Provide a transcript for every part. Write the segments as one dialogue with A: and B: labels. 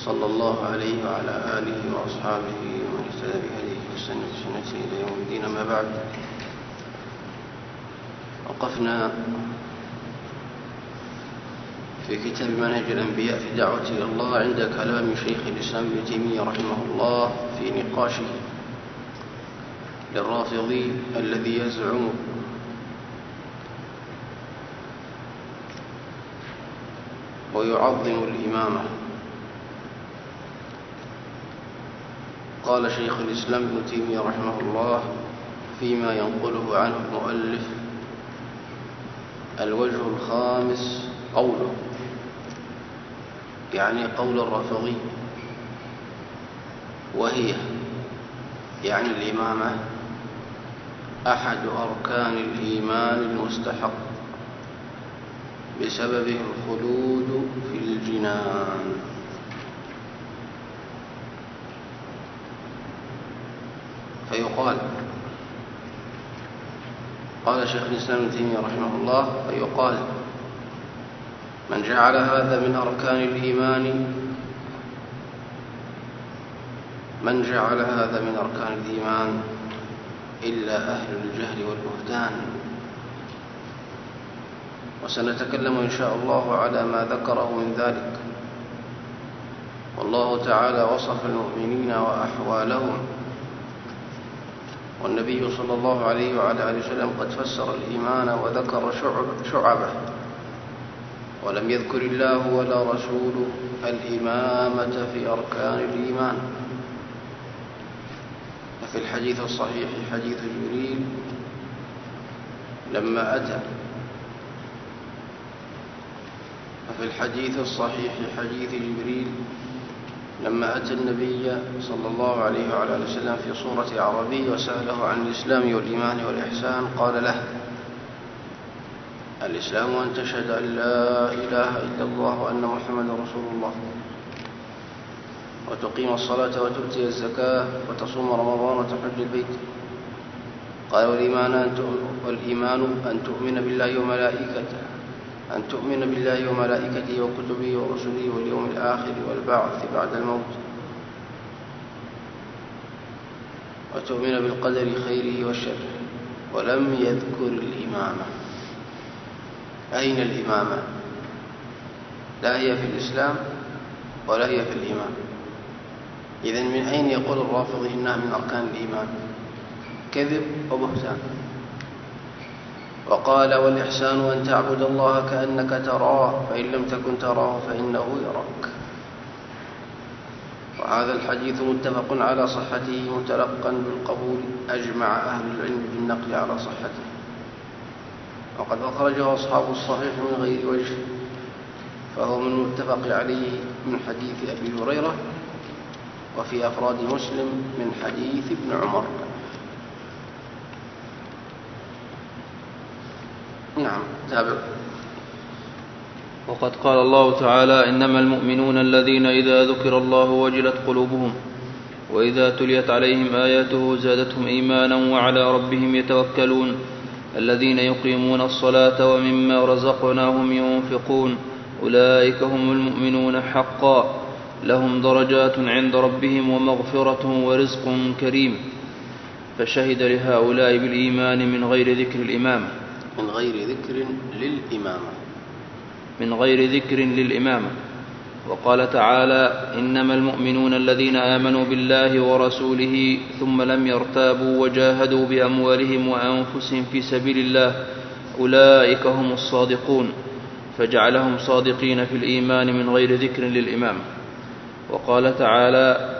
A: صلى الله عليه وعلى آله وأصحابه ومن اهتدى بهديه واستنى بسنته إلى يوم الدين. أما بعد وقفنا في كتاب منهج الأنبياء في الدعوة إلى الله عند كلام شيخ الإسلام ابن تيمية رحمه الله في نقاشه للرافضي الذي يزعم ويعظم الإمامة. قال شيخ الإسلام ابن تيمية رحمه الله فيما ينقله عنه المؤلف الوجه الخامس قوله يعني قول الرافضي وهي يعني الإمامة أحد أركان الإيمان المستحق بسببه الخلود في الجنان. فيقال. قال شيخ الإسلام ابن تيمية رحمه الله فيقال من جعل هذا من أركان الإيمان من جعل هذا من أركان الإيمان إلا أهل الجهل والبهتان. وسنتكلم إن شاء الله على ما ذكره من ذلك. والله تعالى وصف المؤمنين وأحوالهم. والنبي صلى الله عليه وعلى آله وسلم قد فسر الإيمان وذكر شعبه. ولم يذكر الله ولا رسوله الإمامة في أركان الإيمان. ففي الحديث الصحيح حديث جبريل لما أتى. ففي الحديث الصحيح حديث جبريل لما أتى النبي صلى الله عليه وعلى آله وسلم في صورة عربي وسأله عن الإسلام والإيمان والإحسان قال له الإسلام أن تشهد أن لا إله إلا الله وأن محمدا رسول الله وتقيم الصلاة وتؤتي الزكاة وتصوم رمضان وتحج البيت. قال والإيمان أن تؤمن بالله وملائكته. أن تؤمن بالله وملائكته وكتبه ورسله واليوم الآخر والبعث بعد الموت. وتؤمن بالقدر خيره وشره ولم يذكر الإمامة أين الإمامة لا هي في الإسلام ولا هي في الإيمان. إذن من أين يقول الرافضي إنها من أركان الإيمان؟ كذب وبهتان وقال والإحسان أن تعبد الله كأنك تراه فإن لم تكن تراه فإنه يراك. وهذا الحديث متفق على صحته متلقا بالقبول أجمع أهل العلم بالنقل على صحته. وقد أخرجه أصحاب الصحيح من غير وجه فهو من المتفق عليه من حديث أبي هريرة وفي أفراد مسلم من حديث ابن عمر. نعم تابع
B: وقد قال الله تعالى إنما المؤمنون الذين إذا ذكر الله وجلت قلوبهم وإذا تليت عليهم آياته زادتهم إيمانا وعلى ربهم يتوكلون. الذين يقيمون الصلاة ومما رزقناهم ينفقون أولئك هم المؤمنون حقا. لهم درجات عند ربهم ومغفرة ورزق كريم. فشهد لهؤلاء بالإيمان من غير ذكر الإمامة
A: من غير ذكر للإمامة.
B: من غير ذكر للإمامة. وقال تعالى إنما المؤمنون الذين آمنوا بالله ورسوله ثم لم يرتابوا وجاهدوا بأموالهم وأنفسهم في سبيل الله أولئك هم الصادقون فجعلهم صادقين في الإيمان من غير ذكر للإمامة. وقال تعالى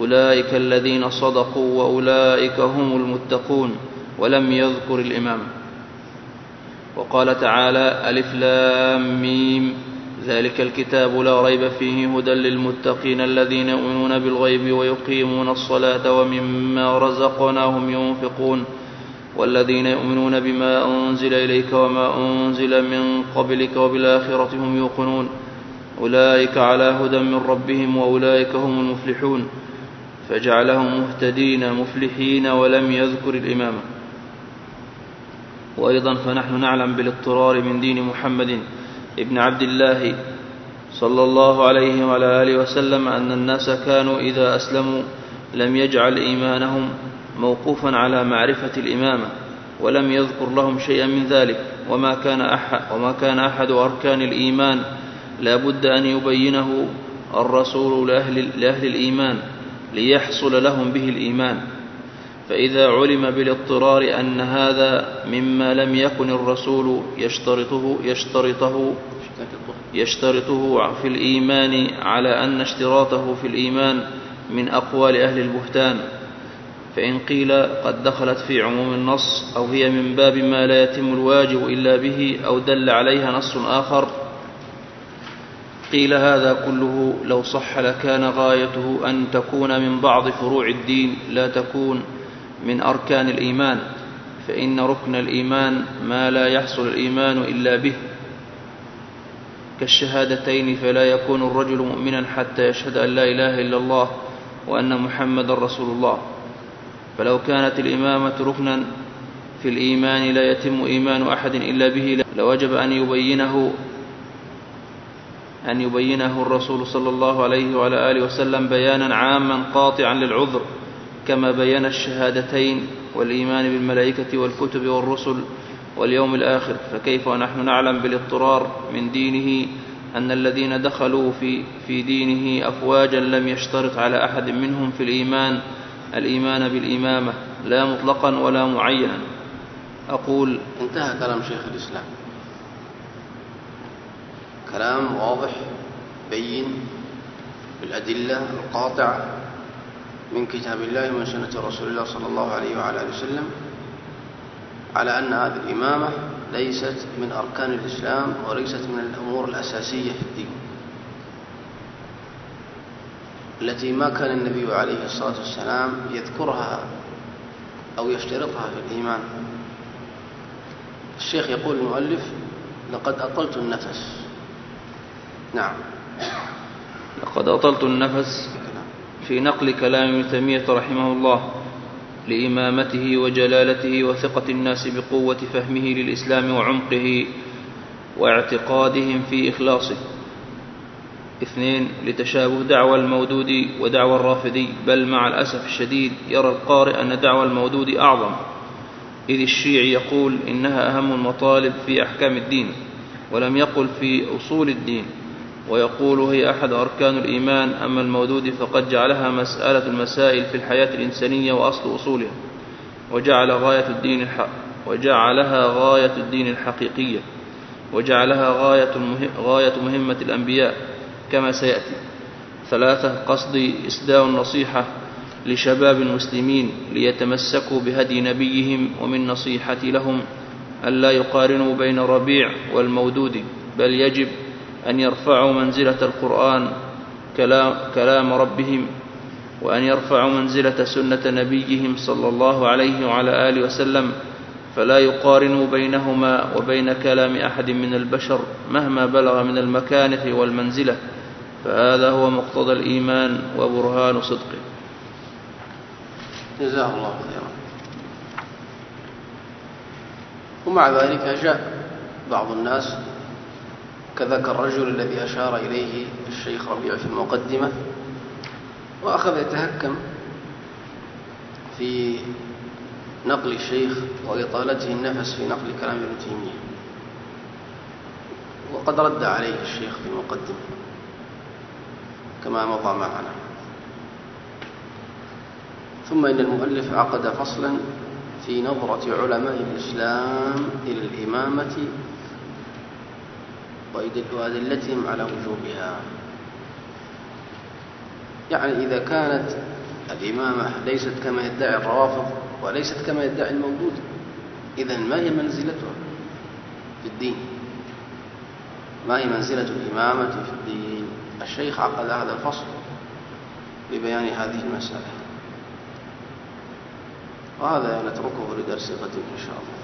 B: أولئك الذين صدقوا وأولئك هم المتقون ولم يذكر الإمام. وقال تعالى ألف لام ميم. ذلك الكتاب لا ريب فيه هدى للمتقين الذين يؤمنون بالغيب ويقيمون الصلاة ومما رزقناهم ينفقون. والذين يؤمنون بما أنزل إليك وما أنزل من قبلك وبالآخرة هم يوقنون. أولئك على هدى من ربهم وأولئك هم المفلحون. فجعلهم مهتدين مفلحين ولم يذكر الإمامة وأيضا فنحن نعلم بالاضطرار من دين محمد ابن عبد الله صلى الله عليه وعلى آله وسلم أن الناس كانوا إذا أسلموا لم يجعل إيمانهم موقوفا على معرفة الإمامة ولم يذكر لهم شيئا من ذلك. وما كان أحد, وما كان أحد أركان الإيمان لا بد أن يبينه الرسول لأهل, لأهل الإيمان. ليحصل لهم به الإيمان. فإذا علم بالاضطرار أن هذا مما لم يكن الرسول يشترطه يشترطه يشترطه في الإيمان على أن اشتراطه في الإيمان من أقوال أهل البهتان. فإن قيل قد دخلت في عموم النص أو هي من باب ما لا يتم الواجب إلا به أو دل عليها نص آخر قيل هذا كله لو صح لكان غايته أن تكون من بعض فروع الدين لا تكون من أركان الإيمان فإن ركن الإيمان ما لا يحصل الإيمان إلا به. كالشهادتين فلا يكون الرجل مؤمنا حتى يشهد أن لا إله إلا الله وأن محمد رسول الله. فلو كانت الإمامة ركنا في الإيمان لا يتم إيمان أحد إلا به لوجب أن يبينه أن يبينه الرسول صلى الله عليه وعلى آله وسلم بيانا عاما قاطعا للعذر كما بين الشهادتين والإيمان بالملائكة والكتب والرسل واليوم الآخر. فكيف ونحن نعلم بالاضطرار من دينه أن الذين دخلوا في, في دينه أفواجا لم يشترط على أحد منهم في الإيمان الإيمان بالإمامة لا مطلقا ولا معينا. أقول
A: انتهى كلام شيخ الإسلام. كلام واضح بين بالأدلة القاطعة من كتاب الله ومن سنة رسول الله صلى الله عليه وعلى آله وسلم على أن هذه الإمامة ليست من أركان الإسلام وليست من الأمور الأساسية في الدين التي ما كان النبي عليه الصلاة والسلام يذكرها أو يشترطها في الإيمان. الشيخ يقول المؤلف لقد أطلت النفس. نعم.
B: لقد أطلت النفس في نقل كلام ابن تيمية رحمه الله لإمامته وجلالته وثقة الناس بقوة فهمه للإسلام وعمقه واعتقادهم في إخلاصه. اثنين لتشابه دعوى المودود ودعوى الرافضي بل مع الأسف الشديد يرى القارئ أن دعوى المودود أعظم. إذ الشيعي يقول إنها أهم المطالب في أحكام الدين ولم يقل في أصول الدين. ويقول هي أحد أركان الإيمان أما المودود فقد جعلها مسألة المسائل في الحياة الإنسانية وأصل أصولها وجعل غاية الدين الحق وجعلها غاية الدين الحقيقية وجعلها غاية, غاية مهمة الأنبياء كما سيأتي. ثلاثة قصد إسداء النصيحة لشباب المسلمين ليتمسكوا بهدي نبيهم ومن نصيحتي لهم ألا يقارنوا بين الربيع والمودود بل يجب أن يرفعوا منزلة القرآن كلام, كلام ربهم وأن يرفعوا منزلة سنة نبيهم صلى الله عليه وعلى آله وسلم فلا يقارنوا بينهما وبين كلام أحد من البشر مهما بلغ من المكانة والمنزلة فهذا هو مقتضى الإيمان وبرهان صدقه.
A: جزاه الله خيرا. ومع ذلك جاء بعض الناس كذاك الرجل الذي أشار إليه الشيخ ربيع في المقدمة وأخذ يتهكم في نقل الشيخ وإطالته النفس في نقل كلام ابن تيمية. وقد رد عليه الشيخ في المقدمة كما مضى معنا. ثم إن المؤلف عقد فصلا في نظرة علماء الإسلام إلى الإمامة وأدلتهم على وجوبها. يعني إذا كانت الإمامة ليست كما يدعي الروافض وليست كما يدعي الموجود إذا ما هي منزلتها في الدين؟ ما هي منزلة الإمامة في الدين؟ الشيخ عقد هذا الفصل ببيان هذه المسألة. وهذا نتركه لدرس غد إن شاء الله.